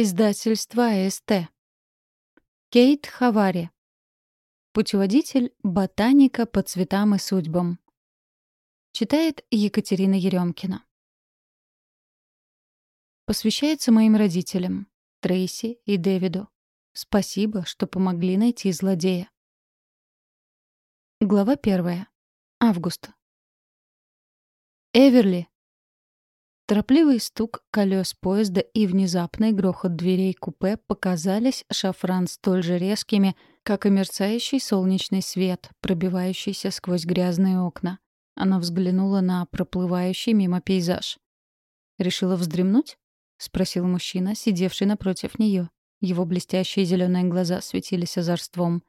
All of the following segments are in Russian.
Издательство АСТ. Кейт Хавари. Путеводитель «Ботаника по цветам и судьбам». Читает Екатерина Еремкина. Посвящается моим родителям, Трейси и Дэвиду. Спасибо, что помогли найти злодея. Глава первая. Август. Эверли, Торопливый стук колес поезда и внезапный грохот дверей купе показались шафран столь же резкими, как и мерцающий солнечный свет, пробивающийся сквозь грязные окна. Она взглянула на проплывающий мимо пейзаж. «Решила вздремнуть?» — спросил мужчина, сидевший напротив нее. Его блестящие зеленые глаза светились озорством.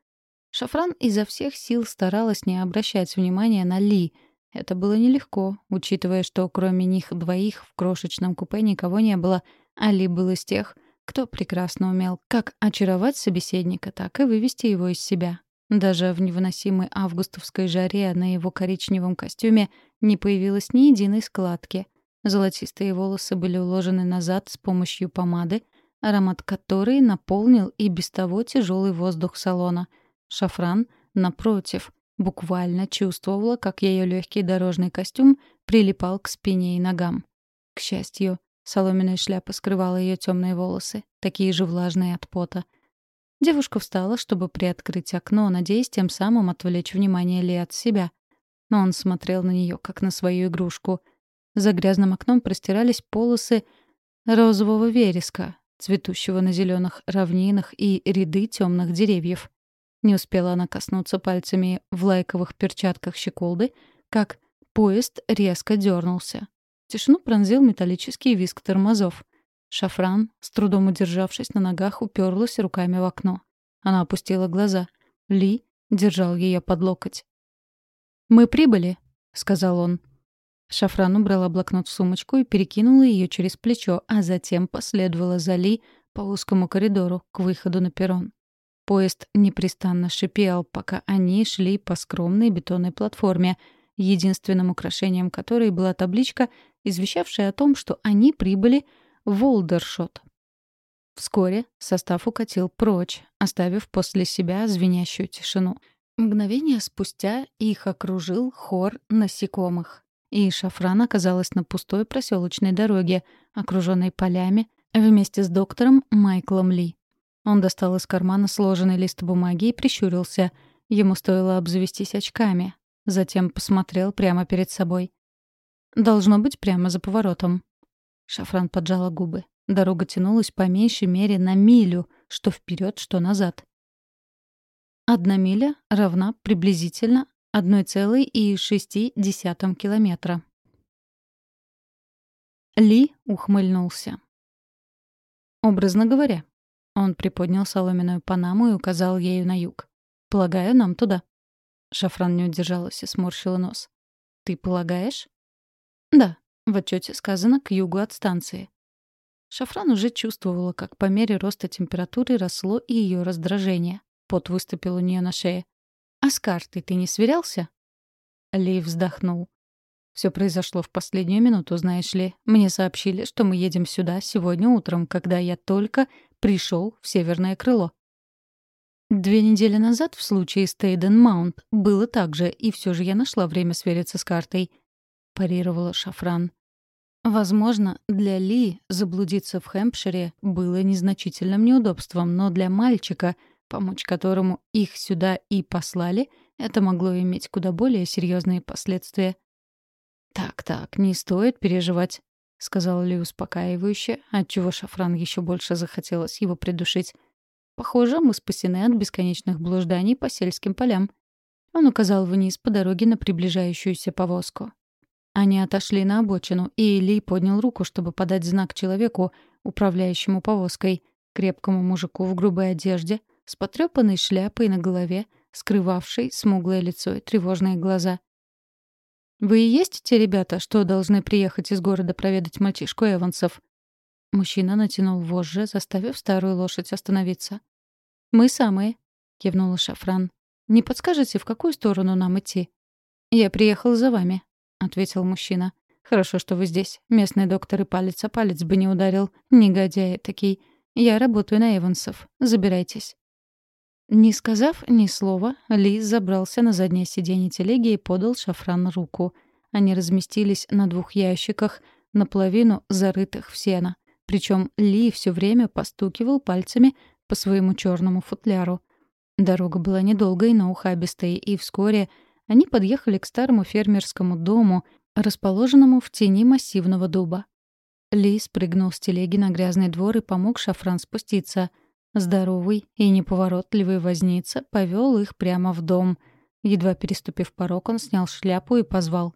Шафран изо всех сил старалась не обращать внимания на Ли — это было нелегко, учитывая, что кроме них двоих в крошечном купе никого не было. Али был из тех, кто прекрасно умел как очаровать собеседника, так и вывести его из себя. Даже в невыносимой августовской жаре на его коричневом костюме не появилось ни единой складки. Золотистые волосы были уложены назад с помощью помады, аромат которой наполнил и без того тяжелый воздух салона. Шафран, напротив — Буквально чувствовала, как ее легкий дорожный костюм прилипал к спине и ногам. К счастью, соломенная шляпа скрывала ее темные волосы, такие же влажные от пота. Девушка встала, чтобы приоткрыть окно, надеясь тем самым отвлечь внимание Ли от себя. Но он смотрел на нее, как на свою игрушку. За грязным окном простирались полосы розового вереска, цветущего на зеленых равнинах и ряды темных деревьев. Не успела она коснуться пальцами в лайковых перчатках щеколды, как поезд резко дернулся. Тишину пронзил металлический визг тормозов. Шафран, с трудом удержавшись на ногах, уперлась руками в окно. Она опустила глаза. Ли держал ее под локоть. «Мы прибыли», — сказал он. Шафран убрала блокнот в сумочку и перекинула ее через плечо, а затем последовала за Ли по узкому коридору к выходу на перрон. Поезд непрестанно шипел, пока они шли по скромной бетонной платформе, единственным украшением которой была табличка, извещавшая о том, что они прибыли в Волдершот. Вскоре состав укатил прочь, оставив после себя звенящую тишину. Мгновение спустя их окружил хор насекомых. И Шафран оказалась на пустой проселочной дороге, окруженной полями, вместе с доктором Майклом Ли. Он достал из кармана сложенный лист бумаги и прищурился. Ему стоило обзавестись очками. Затем посмотрел прямо перед собой. «Должно быть прямо за поворотом». Шафран поджала губы. Дорога тянулась по меньшей мере на милю, что вперед, что назад. Одна миля равна приблизительно 1,6 километра. Ли ухмыльнулся. Образно говоря, он приподнял соломенную панаму и указал ею на юг. «Полагаю, нам туда». Шафран не удержалась и сморщила нос. «Ты полагаешь?» «Да, в отчете сказано к югу от станции». Шафран уже чувствовала, как по мере роста температуры росло и ее раздражение. Пот выступил у нее на шее. «А с картой ты не сверялся?» Ли вздохнул. Все произошло в последнюю минуту, знаешь ли. Мне сообщили, что мы едем сюда сегодня утром, когда я только пришел в северное крыло. Две недели назад в случае с Тейден Маунт было так же, и все же я нашла время свериться с картой. Парировала Шафран. Возможно, для Ли заблудиться в Хэмпшире было незначительным неудобством, но для мальчика, помочь которому их сюда и послали, это могло иметь куда более серьезные последствия. «Так-так, не стоит переживать. — сказал Ли успокаивающе, отчего Шафран еще больше захотелось его придушить. «Похоже, мы спасены от бесконечных блужданий по сельским полям». Он указал вниз по дороге на приближающуюся повозку. Они отошли на обочину, и Ли поднял руку, чтобы подать знак человеку, управляющему повозкой, крепкому мужику в грубой одежде, с потрёпанной шляпой на голове, скрывавшей смуглое лицо и тревожные глаза. «Вы и есть те ребята, что должны приехать из города проведать мальчишку Эвансов?» Мужчина натянул вожжи, заставив старую лошадь остановиться. «Мы самые», — кивнула Шафран. «Не подскажете, в какую сторону нам идти?» «Я приехал за вами», — ответил мужчина. «Хорошо, что вы здесь. Местный доктор и палец о палец бы не ударил. Негодяй такие. Я работаю на Эвансов. Забирайтесь». Не сказав ни слова, Ли забрался на заднее сиденье телеги и подал Шафран руку. Они разместились на двух ящиках, наполовину зарытых в сено. Причем Ли все время постукивал пальцами по своему черному футляру. Дорога была недолгой, но ухабистой, и вскоре они подъехали к старому фермерскому дому, расположенному в тени массивного дуба. Ли спрыгнул с телеги на грязный двор и помог Шафран спуститься. Здоровый и неповоротливый возница повел их прямо в дом. Едва переступив порог, он снял шляпу и позвал.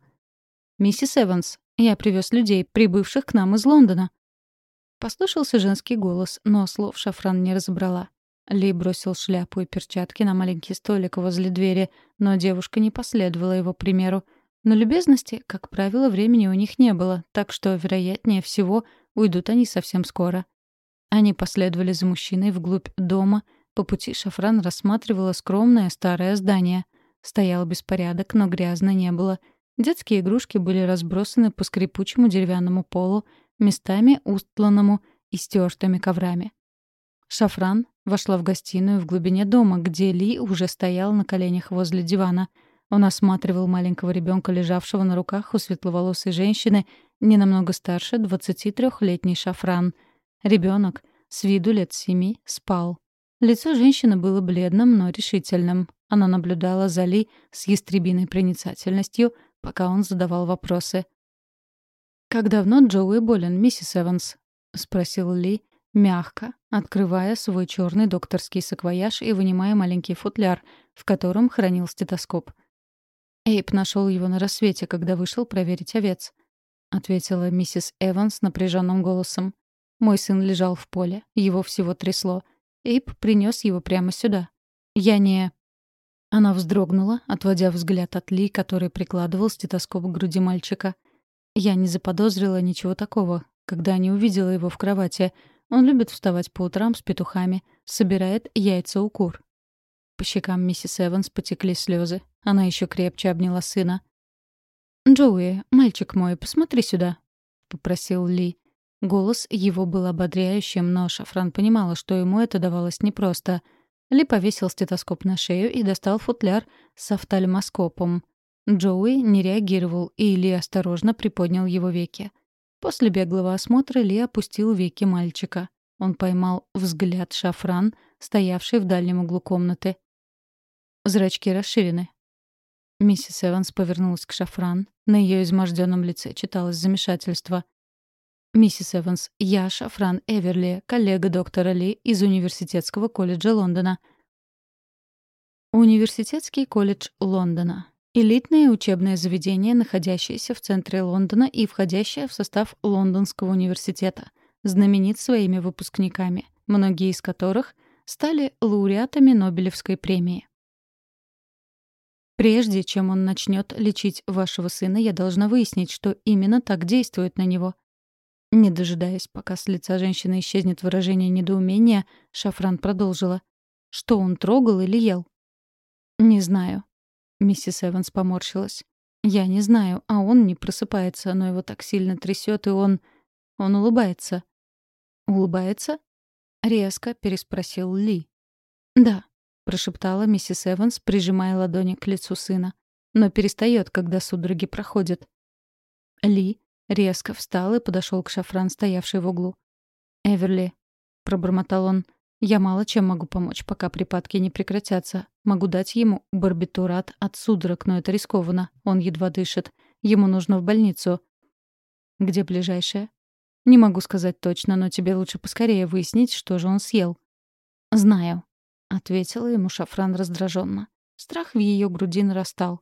«Миссис Эванс, я привез людей, прибывших к нам из Лондона». Послышался женский голос, но слов Шафран не разобрала. Ли бросил шляпу и перчатки на маленький столик возле двери, но девушка не последовала его примеру. Но любезности, как правило, времени у них не было, так что, вероятнее всего, уйдут они совсем скоро. Они последовали за мужчиной вглубь дома. По пути Шафран рассматривала скромное старое здание. Стоял беспорядок, но грязно не было. Детские игрушки были разбросаны по скрипучему деревянному полу, местами устланному и стертыми коврами. Шафран вошла в гостиную в глубине дома, где Ли уже стоял на коленях возле дивана — он осматривал маленького ребенка, лежавшего на руках у светловолосой женщины, не намного старше 23-летний шафран. Ребенок, с виду лет семи, спал. Лицо женщины было бледным, но решительным. Она наблюдала за Ли с ястребиной проницательностью, пока он задавал вопросы. «Как давно Джоуи болен, миссис Эванс?» — спросил Ли, мягко, открывая свой черный докторский саквояж и вынимая маленький футляр, в котором хранил стетоскоп. Эйп нашел его на рассвете, когда вышел проверить овец», — ответила миссис Эванс напряженным голосом. «Мой сын лежал в поле, его всего трясло. Эйп принес его прямо сюда. Я не...» Она вздрогнула, отводя взгляд от Ли, который прикладывал стетоскоп к груди мальчика. Я не заподозрила ничего такого, когда не увидела его в кровати. Он любит вставать по утрам с петухами, собирает яйца у кур. По щекам миссис Эванс потекли слезы. Она еще крепче обняла сына. «Джоуи, мальчик мой, посмотри сюда», — попросил Ли. Голос его был ободряющим, но Шафран понимала, что ему это давалось непросто. Ли повесил стетоскоп на шею и достал футляр с офтальмоскопом. Джоуи не реагировал, и Ли осторожно приподнял его веки. После беглого осмотра Ли опустил веки мальчика. Он поймал взгляд Шафран, стоявший в дальнем углу комнаты. Зрачки расширены, Миссис Эванс повернулась к Шафран. На ее изможденном лице читалось замешательство. «Миссис Эванс, я Шафран Эверли, коллега доктора Ли из Университетского колледжа Лондона». Университетский колледж Лондона. Элитное учебное заведение, находящееся в центре Лондона и входящее в состав Лондонского университета. Знаменит своими выпускниками, многие из которых стали лауреатами Нобелевской премии. Прежде чем он начнет лечить вашего сына, я должна выяснить, что именно так действует на него. Не дожидаясь, пока с лица женщины исчезнет выражение недоумения, Шафран продолжила. Что он трогал или ел? «Не знаю». Миссис Эванс поморщилась. «Я не знаю, а он не просыпается, но его так сильно трясет, и он... Он улыбается». «Улыбается?» — резко переспросил Ли. «Да», — прошептала миссис Эванс, прижимая ладони к лицу сына. Но перестает, когда судороги проходят. Ли резко встал и подошел к шафран, стоявшей в углу. «Эверли», — пробормотал он, — «я мало чем могу помочь, пока припадки не прекратятся. Могу дать ему барбитурат от судорог, но это рискованно. Он едва дышит. Ему нужно в больницу». «Где ближайшая?» «Не могу сказать точно, но тебе лучше поскорее выяснить, что же он съел». «Знаю», ответила ему Шафран раздраженно. Страх в ее груди нарастал.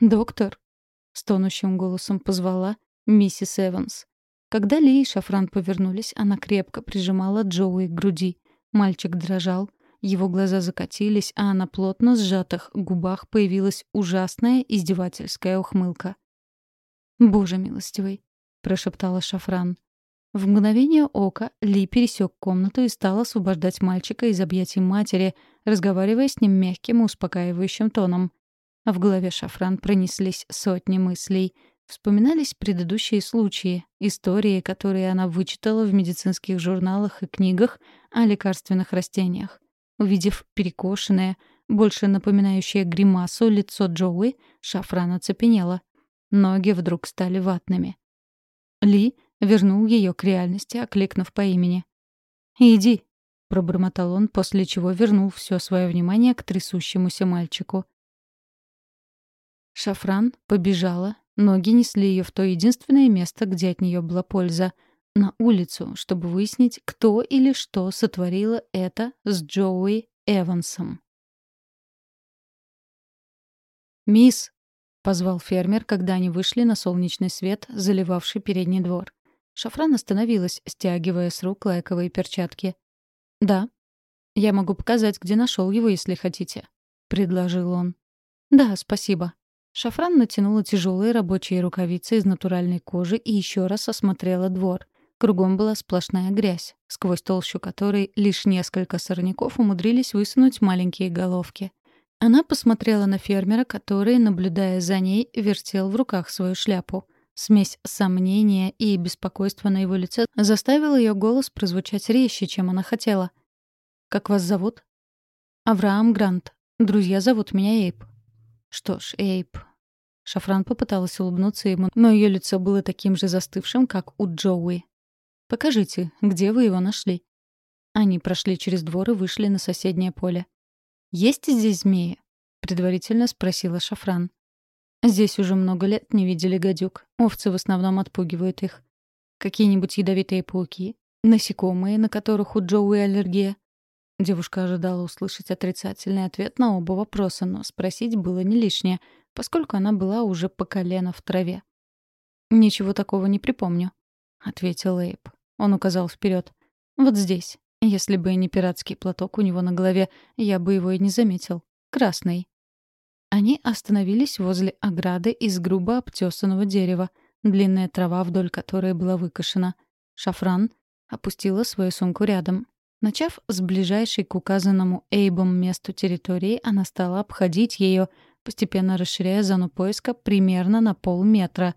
«Доктор?» — стонущим голосом позвала миссис Эванс. Когда Ли и Шафран повернулись, она крепко прижимала Джоуи к груди. Мальчик дрожал, его глаза закатились, а на плотно сжатых губах появилась ужасная издевательская ухмылка. «Боже милостивый!» — прошептала Шафран. В мгновение ока Ли пересек комнату и стал освобождать мальчика из объятий матери, разговаривая с ним мягким и успокаивающим тоном. В голове Шафран пронеслись сотни мыслей. Вспоминались предыдущие случаи, истории, которые она вычитала в медицинских журналах и книгах о лекарственных растениях. Увидев перекошенное, больше напоминающее гримасу лицо Джоуи, Шафран оцепенела. Ноги вдруг стали ватными. Ли вернул ее к реальности, окликнув по имени. «Иди», — пробормотал он, после чего вернул все свое внимание к трясущемуся мальчику. Шафран побежала, ноги несли ее в то единственное место, где от нее была польза — на улицу, чтобы выяснить, кто или что сотворило это с Джоуи Эвансом. «Мисс!» — позвал фермер, когда они вышли на солнечный свет, заливавший передний двор. Шафран остановилась, стягивая с рук лайковые перчатки. «Да. Я могу показать, где нашел его, если хотите», — предложил он. «Да, спасибо». Шафран натянула тяжелые рабочие рукавицы из натуральной кожи и еще раз осмотрела двор. Кругом была сплошная грязь, сквозь толщу которой лишь несколько сорняков умудрились высунуть маленькие головки. Она посмотрела на фермера, который, наблюдая за ней, вертел в руках свою шляпу. Смесь сомнения и беспокойства на его лице заставила ее голос прозвучать резче, чем она хотела. «Как вас зовут?» «Авраам Грант. Друзья зовут меня Эйп». «Что ж, Эйп». Шафран попыталась улыбнуться ему, но ее лицо было таким же застывшим, как у Джоуи. «Покажите, где вы его нашли?» Они прошли через двор и вышли на соседнее поле. «Есть здесь змеи?» — предварительно спросила Шафран. «Здесь уже много лет не видели гадюк. Овцы в основном отпугивают их. Какие-нибудь ядовитые пауки? Насекомые, на которых у Джоуи аллергия?» Девушка ожидала услышать отрицательный ответ на оба вопроса, но спросить было не лишнее, поскольку она была уже по колено в траве. «Ничего такого не припомню», — ответил Эйп. Он указал вперед. «Вот здесь. Если бы не пиратский платок у него на голове, я бы его и не заметил. Красный». Они остановились возле ограды из грубо обтесанного дерева, длинная трава, вдоль которой была выкошена. Шафран опустила свою сумку рядом. Начав с ближайшей к указанному Эйбом месту территории, она стала обходить ее, постепенно расширяя зону поиска примерно на полметра.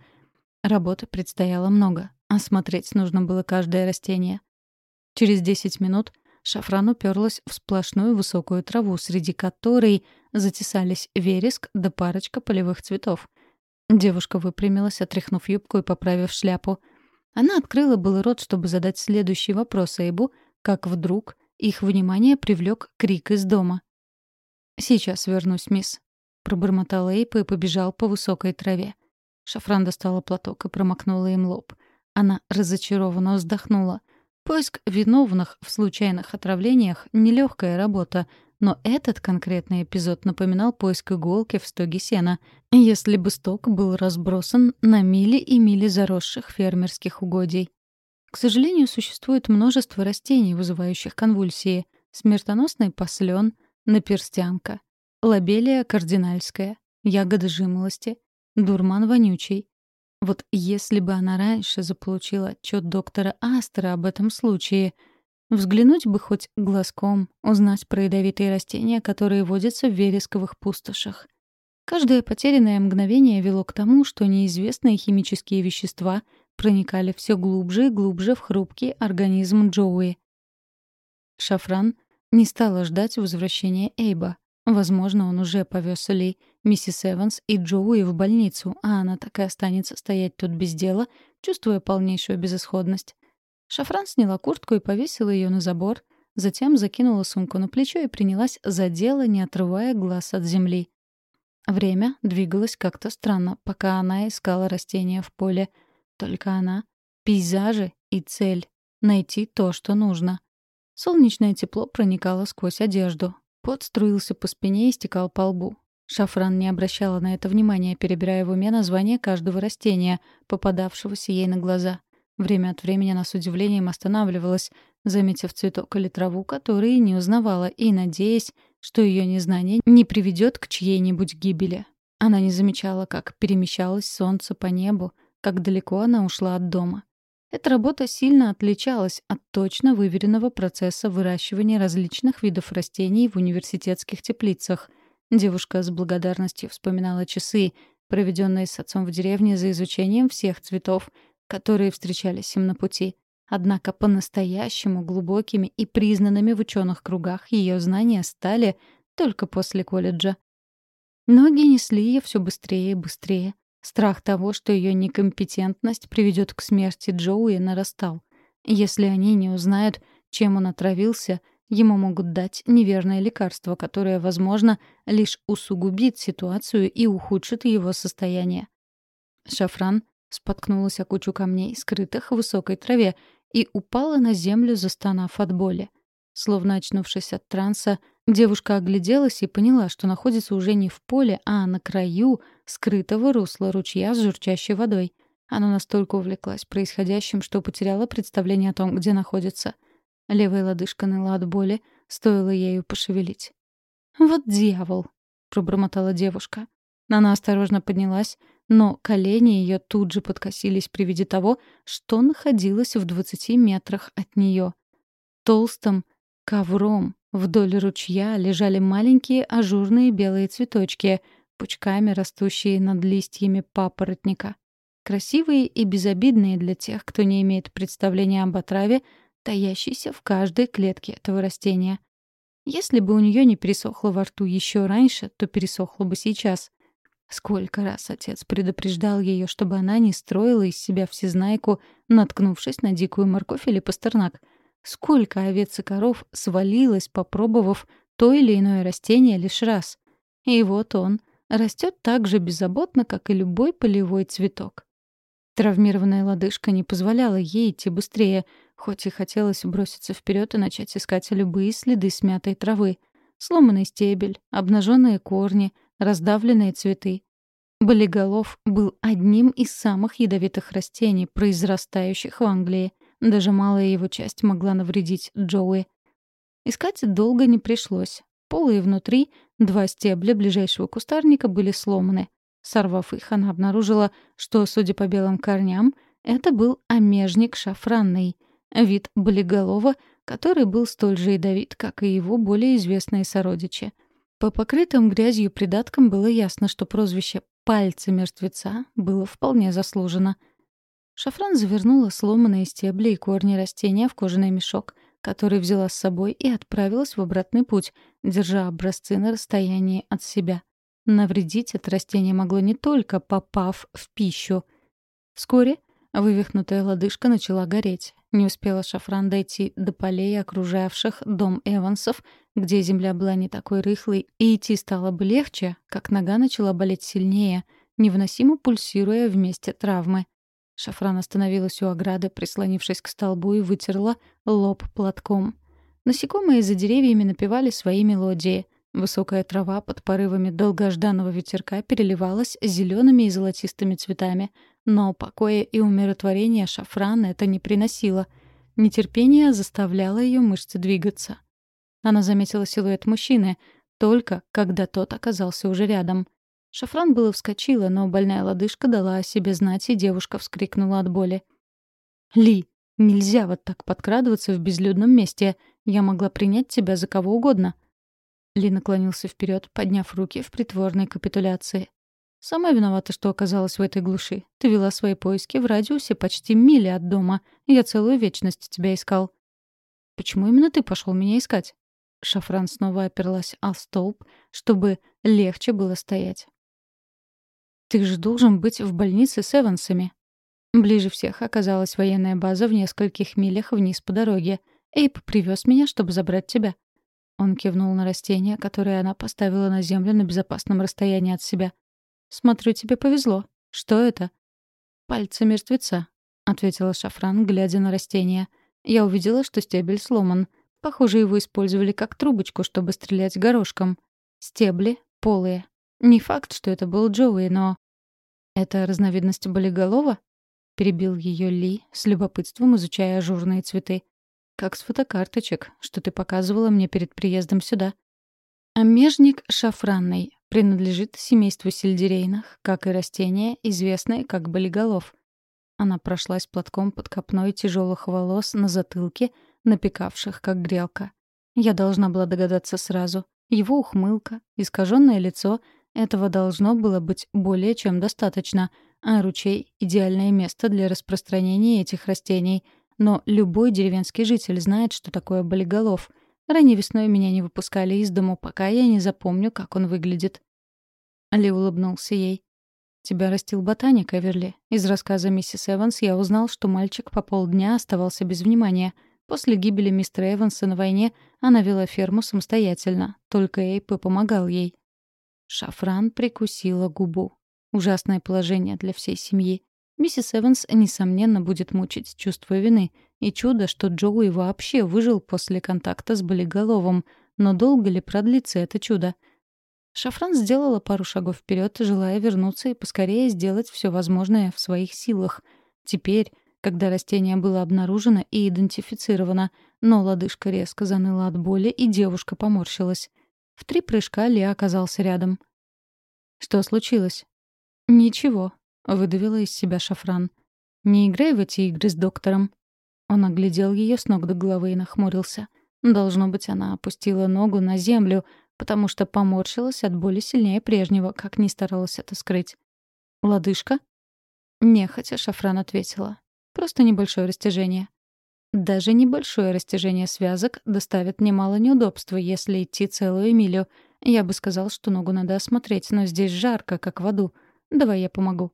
Работы предстояло много. Осмотреть нужно было каждое растение. Через 10 минут Шафран уперлась в сплошную высокую траву, среди которой затесались вереск да парочка полевых цветов. Девушка выпрямилась, отряхнув юбку и поправив шляпу. Она открыла был рот, чтобы задать следующий вопрос Эйбу, как вдруг их внимание привлек крик из дома. «Сейчас вернусь, мисс», — пробормотал Эйп и побежал по высокой траве. Шафран достала платок и промокнула им лоб. Она разочарованно вздохнула. Поиск виновных в случайных отравлениях — нелегкая работа, но этот конкретный эпизод напоминал поиск иголки в стоге сена, если бы сток был разбросан на мили и мили заросших фермерских угодий. К сожалению, существует множество растений, вызывающих конвульсии. Смертоносный послен, наперстянка, лобелия кардинальская, ягода жимолости, дурман вонючий, вот если бы она раньше заполучила отчет доктора Астера об этом случае, взглянуть бы хоть глазком, узнать про ядовитые растения, которые водятся в вересковых пустошах. Каждое потерянное мгновение вело к тому, что неизвестные химические вещества проникали все глубже и глубже в хрупкий организм Джоуи. Шафран не стала ждать возвращения Эйба. Возможно, он уже повез Ли, миссис Эванс и Джоуи в больницу, а она так и останется стоять тут без дела, чувствуя полнейшую безысходность. Шафран сняла куртку и повесила ее на забор, затем закинула сумку на плечо и принялась за дело, не отрывая глаз от земли. Время двигалось как-то странно, пока она искала растения в поле. Только она, пейзажи и цель — найти то, что нужно. Солнечное тепло проникало сквозь одежду, Пот струился по спине и стекал по лбу. Шафран не обращала на это внимания, перебирая в уме название каждого растения, попадавшегося ей на глаза. Время от времени она с удивлением останавливалась, заметив цветок или траву, которые не узнавала, и надеясь, что ее незнание не приведет к чьей-нибудь гибели. Она не замечала, как перемещалось солнце по небу, как далеко она ушла от дома. Эта работа сильно отличалась от точно выверенного процесса выращивания различных видов растений в университетских теплицах. Девушка с благодарностью вспоминала часы, проведенные с отцом в деревне за изучением всех цветов, которые встречались им на пути. Однако по-настоящему глубокими и признанными в ученых кругах ее знания стали только после колледжа. Ноги несли ее все быстрее и быстрее. Страх того, что ее некомпетентность приведет к смерти Джоуи, нарастал. Если они не узнают, чем он отравился, ему могут дать неверное лекарство, которое, возможно, лишь усугубит ситуацию и ухудшит его состояние. Шафран споткнулась о кучу камней, скрытых в высокой траве, и упала на землю, застонав от боли. Словно очнувшись от транса, девушка огляделась и поняла, что находится уже не в поле, а на краю скрытого русла ручья с журчащей водой. Она настолько увлеклась происходящим, что потеряла представление о том, где находится. Левая лодыжка ныла от боли, стоило ею пошевелить. «Вот дьявол!» — пробормотала девушка. Она осторожно поднялась, но колени ее тут же подкосились при виде того, что находилось в двадцати метрах от нее. Толстым ковром вдоль ручья лежали маленькие ажурные белые цветочки, пучками растущие над листьями папоротника. Красивые и безобидные для тех, кто не имеет представления об отраве, таящейся в каждой клетке этого растения. Если бы у нее не пересохло во рту еще раньше, то пересохло бы сейчас. Сколько раз отец предупреждал ее, чтобы она не строила из себя всезнайку, наткнувшись на дикую морковь или пастернак. Сколько овец и коров свалилось, попробовав то или иное растение лишь раз. И вот он растет так же беззаботно, как и любой полевой цветок. Травмированная лодыжка не позволяла ей идти быстрее, хоть и хотелось броситься вперед и начать искать любые следы смятой травы. Сломанный стебель, обнаженные корни, раздавленные цветы. Болиголов был одним из самых ядовитых растений, произрастающих в Англии. Даже малая его часть могла навредить Джоуи. Искать долго не пришлось. Полые внутри два стебля ближайшего кустарника были сломаны. Сорвав их, она обнаружила, что, судя по белым корням, это был омежник шафранный, вид болиголова, который был столь же ядовит, как и его более известные сородичи. По покрытым грязью придаткам было ясно, что прозвище «пальцы мертвеца» было вполне заслужено. Шафран завернула сломанные стебли и корни растения в кожаный мешок, который взяла с собой и отправилась в обратный путь, держа образцы на расстоянии от себя. Навредить это растение могло не только попав в пищу. Вскоре вывихнутая лодыжка начала гореть. Не успела Шафран дойти до полей, окружавших дом Эвансов, где земля была не такой рыхлой, и идти стало бы легче, как нога начала болеть сильнее, невыносимо пульсируя вместе травмы. Шафран остановилась у ограды, прислонившись к столбу, и вытерла лоб платком. Насекомые за деревьями напевали свои мелодии. Высокая трава под порывами долгожданного ветерка переливалась зелеными и золотистыми цветами. Но покоя и умиротворения шафрана это не приносило. Нетерпение заставляло ее мышцы двигаться. Она заметила силуэт мужчины, только когда тот оказался уже рядом. Шафран было вскочила, но больная лодыжка дала о себе знать, и девушка вскрикнула от боли. «Ли, нельзя вот так подкрадываться в безлюдном месте. Я могла принять тебя за кого угодно», ли наклонился вперед, подняв руки в притворной капитуляции. «Сама виновата, что оказалась в этой глуши. Ты вела свои поиски в радиусе почти мили от дома. Я целую вечность тебя искал». «Почему именно ты пошел меня искать?» Шафран снова оперлась о столб, чтобы легче было стоять. «Ты же должен быть в больнице с Эвансами». Ближе всех оказалась военная база в нескольких милях вниз по дороге. Эйп привез меня, чтобы забрать тебя. Он кивнул на растение, которое она поставила на землю на безопасном расстоянии от себя. «Смотрю, тебе повезло. Что это?» «Пальцы мертвеца», — ответила Шафран, глядя на растение. «Я увидела, что стебель сломан. Похоже, его использовали как трубочку, чтобы стрелять горошком. Стебли полые. Не факт, что это был Джоуи, но...» «Это разновидность болиголова?» — перебил ее Ли, с любопытством изучая ажурные цветы как с фотокарточек, что ты показывала мне перед приездом сюда. Омежник шафранный принадлежит семейству сельдерейных, как и растение, известное как болиголов. Она прошлась платком под копной тяжелых волос на затылке, напекавших, как грелка. Я должна была догадаться сразу. Его ухмылка, искаженное лицо, этого должно было быть более чем достаточно, а ручей — идеальное место для распространения этих растений. Но любой деревенский житель знает, что такое болиголов. Ранней весной меня не выпускали из дому, пока я не запомню, как он выглядит. Ли улыбнулся ей. «Тебя растил ботаник, Эверли. Из рассказа миссис Эванс я узнал, что мальчик по полдня оставался без внимания. После гибели мистера Эванса на войне она вела ферму самостоятельно. Только Эйп помогал ей. Шафран прикусила губу. Ужасное положение для всей семьи. Миссис Эванс, несомненно, будет мучить чувство вины. И чудо, что Джоуи вообще выжил после контакта с болиголовым. Но долго ли продлится это чудо? Шафран сделала пару шагов вперед, желая вернуться и поскорее сделать все возможное в своих силах. Теперь, когда растение было обнаружено и идентифицировано, но лодыжка резко заныла от боли, и девушка поморщилась. В три прыжка Ли оказался рядом. «Что случилось?» «Ничего», — выдавила из себя Шафран. «Не играй в эти игры с доктором». Он оглядел ее с ног до головы и нахмурился. Должно быть, она опустила ногу на землю, потому что поморщилась от боли сильнее прежнего, как ни старалась это скрыть. «Лодыжка?» Нехотя Шафран ответила. «Просто небольшое растяжение». Даже небольшое растяжение связок доставит немало неудобства, если идти целую милю. Я бы сказал, что ногу надо осмотреть, но здесь жарко, как в аду. Давай я помогу».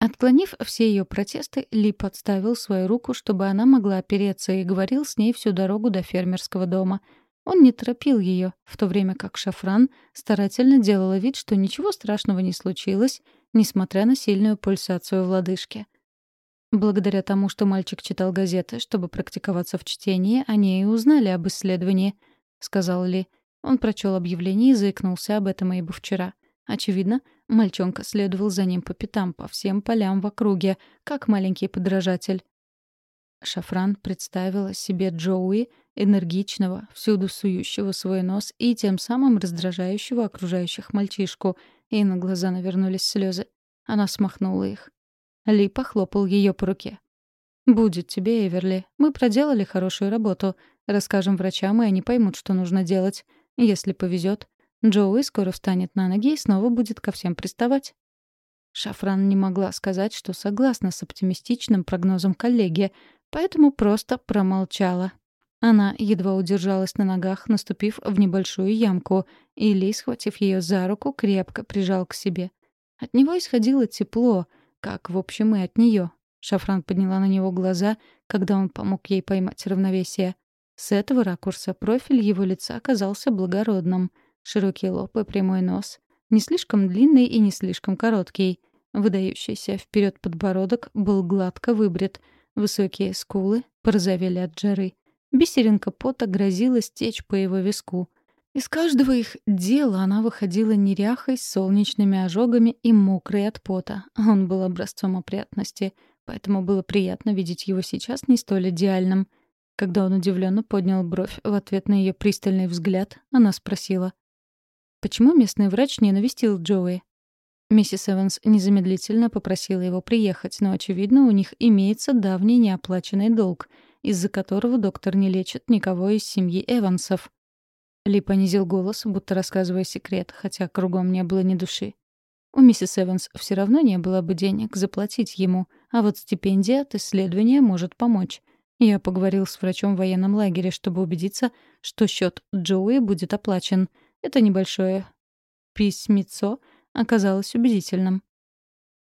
Отклонив все ее протесты, Ли подставил свою руку, чтобы она могла опереться, и говорил с ней всю дорогу до фермерского дома — он не торопил ее, в то время как Шафран старательно делала вид, что ничего страшного не случилось, несмотря на сильную пульсацию в лодыжке. Благодаря тому, что мальчик читал газеты, чтобы практиковаться в чтении, они и узнали об исследовании, — сказал Ли. Он прочел объявление и заикнулся об этом Эйбу вчера. Очевидно, мальчонка следовал за ним по пятам, по всем полям в округе, как маленький подражатель. Шафран представила себе Джоуи, энергичного, всюду сующего свой нос и тем самым раздражающего окружающих мальчишку, и на глаза навернулись слезы. Она смахнула их. Ли похлопал ее по руке. «Будет тебе, Эверли. Мы проделали хорошую работу. Расскажем врачам, и они поймут, что нужно делать. Если повезет, Джоуи скоро встанет на ноги и снова будет ко всем приставать». Шафран не могла сказать, что согласна с оптимистичным прогнозом коллеги, поэтому просто промолчала. Она едва удержалась на ногах, наступив в небольшую ямку, и Ли, схватив ее за руку, крепко прижал к себе. От него исходило тепло, как, в общем, и от нее. Шафран подняла на него глаза, когда он помог ей поймать равновесие. С этого ракурса профиль его лица оказался благородным. Широкий лоб и прямой нос. Не слишком длинный и не слишком короткий. Выдающийся вперед подбородок был гладко выбрит — Высокие скулы порозовели от жары. Бисеринка пота грозила стечь по его виску. Из каждого их дела она выходила неряхой с солнечными ожогами и мокрой от пота. Он был образцом опрятности, поэтому было приятно видеть его сейчас не столь идеальным. Когда он удивленно поднял бровь в ответ на ее пристальный взгляд, она спросила. «Почему местный врач не навестил Джоуи?» Миссис Эванс незамедлительно попросила его приехать, но, очевидно, у них имеется давний неоплаченный долг, из-за которого доктор не лечит никого из семьи Эвансов. Ли понизил голос, будто рассказывая секрет, хотя кругом не было ни души. У миссис Эванс все равно не было бы денег заплатить ему, а вот стипендия от исследования может помочь. Я поговорил с врачом в военном лагере, чтобы убедиться, что счет Джоуи будет оплачен. Это небольшое письмецо — оказалось убедительным.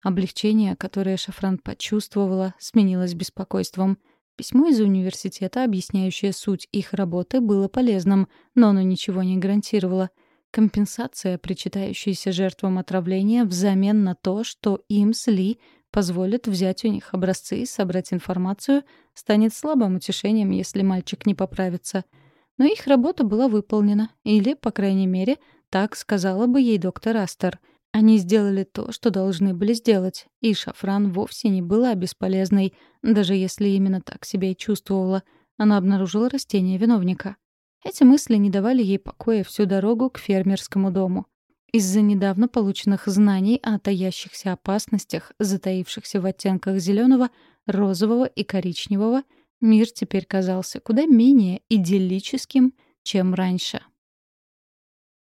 Облегчение, которое Шафран почувствовала, сменилось беспокойством. Письмо из университета, объясняющее суть их работы, было полезным, но оно ничего не гарантировало. Компенсация, причитающаяся жертвам отравления, взамен на то, что им с Ли позволят взять у них образцы и собрать информацию, станет слабым утешением, если мальчик не поправится. Но их работа была выполнена, или, по крайней мере, так сказала бы ей доктор Астер — они сделали то, что должны были сделать, и Шафран вовсе не была бесполезной, даже если именно так себя и чувствовала. Она обнаружила растение виновника. Эти мысли не давали ей покоя всю дорогу к фермерскому дому. Из-за недавно полученных знаний о таящихся опасностях, затаившихся в оттенках зеленого, розового и коричневого, мир теперь казался куда менее идиллическим, чем раньше.